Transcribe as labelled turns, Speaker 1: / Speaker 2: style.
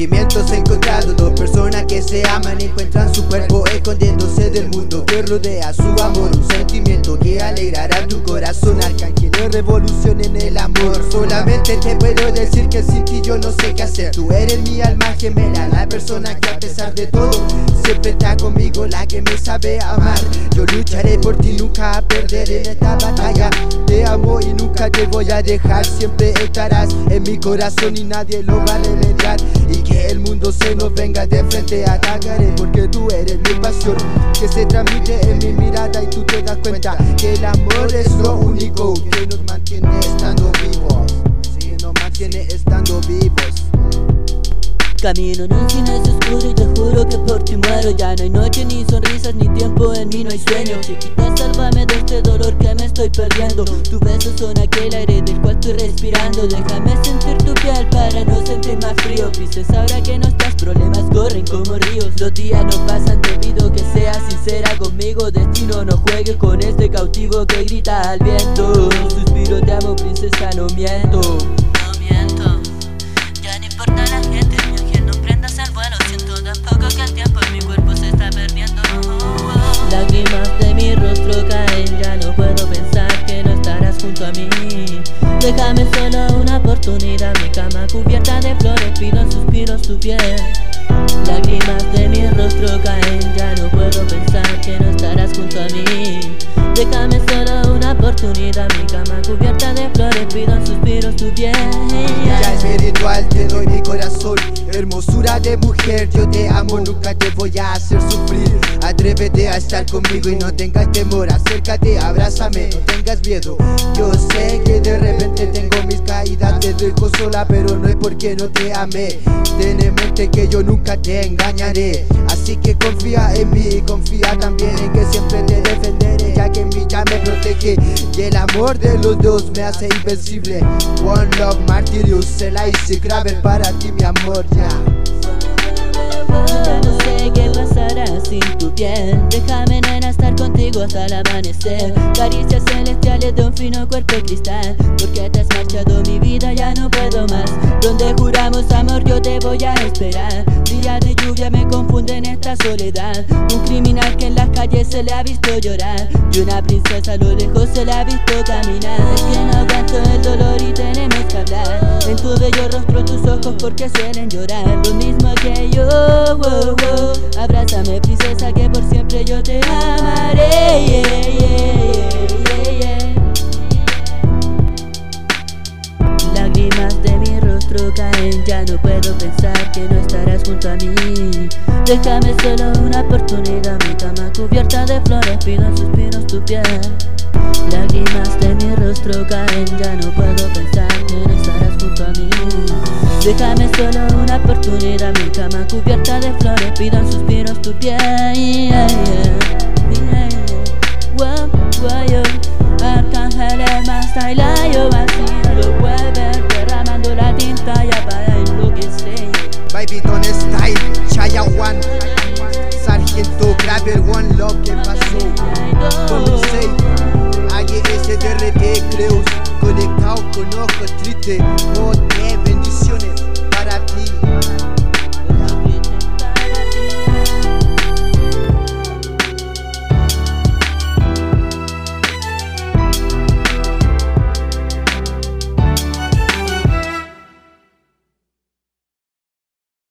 Speaker 1: Sentimientos encontrados, dos personas que se aman encuentran su cuerpo escondiéndose del mundo que rodea su amor. Un sentimiento que alegrará tu corazón, arcángel de revolución en el amor. Solamente te puedo decir que sin ti yo no sé qué hacer. Tú eres mi alma gemela, la persona que a pesar de todo siempre está conmigo, la que me sabe amar. Yo lucharé por ti, nunca perderé en esta batalla. Te amo y nunca te voy a dejar, siempre estarás en mi corazón y nadie lo va a remediar y que el mundo se nos venga de frente atacaré porque tú eres mi pasión que se transmite en mi mirada y tú te das cuenta que el amor es lo único que nos mantiene estando vivos. Sí, nos mantiene estando vivos
Speaker 2: Camino en un cine oscuro y te juro que por ti muero. Ya no hay noche ni sonrisas ni tiempo en mí no hay sueño. Chiquita sálvame de este dolor que me estoy perdiendo. Tus besos son aquel aire del cual estoy respirando. Déjame sentir tu piel para no sentir más frío. Princesa ahora que no estás problemas corren como ríos. Los días no pasan te pido que seas sincera conmigo. Destino no juegue con este cautivo que grita al viento. Suspiro te amo princesa No miento Déjame solo una oportunidad, mi cama cubierta de flores, pido suspiros tu piel. Lágrimas de mi rostro caen, ya no puedo pensar que no estarás junto a mí. Déjame solo una oportunidad, mi cama cubierta de flores, pido suspiros tu piel.
Speaker 1: Ya espiritual te doy mi corazón, hermosura de mujer, yo te amo, nunca te voy a hacer sufrir. Atrévete a estar conmigo y no tengas temor Acércate, abrázame, no tengas miedo Yo sé caídas Te dejo sola pero no es porque no te amé Ten en mente que yo nunca te engañaré. Así que confía en mí y confía también en que siempre te defenderé Ya que mi ya me protege. Y el amor de los dos me hace invencible. One Love Martyrius, se la hice graver para ti mi amor ya.
Speaker 2: No sé qué pasará sin tu piel. Déjame nena hasta el amanecer. Caricias celestiales de un fino cuerpo cristal. Porque te has marchado mi vida ya no puedo más. Donde juramos amor yo te voy a esperar. Días de lluvia me confunde en esta soledad. Un criminal que en las calles se le ha visto llorar. Y una princesa a lo lejos se le ha visto caminar. Es que no aguanto el dolor y tenemos que hablar. En tu bello rostro tus ojos porque suelen llorar Lo mismo que yo Abrázame princesa que por siempre yo te Lágrimas de mi rostro caen, ya no puedo pensar que no estarás junto a mí. Déjame solo una oportunidad, mi cama cubierta de flores, pido en suspiros tu piel. Lágrimas de mi rostro caen, ya no puedo pensar que no estarás junto a mí. Déjame solo una oportunidad, mi cama cubierta de flores, pido en suspiros tu piel. Más yo vacío lo vuelve derramando la tinta ya para enloquecer.
Speaker 1: Baby Don Style, Chaya One, Sargento Graver One Love, ¿qué pasó? Con sei, AGSDRT Creus, conectado con ojos tristes, no bendiciones para ti.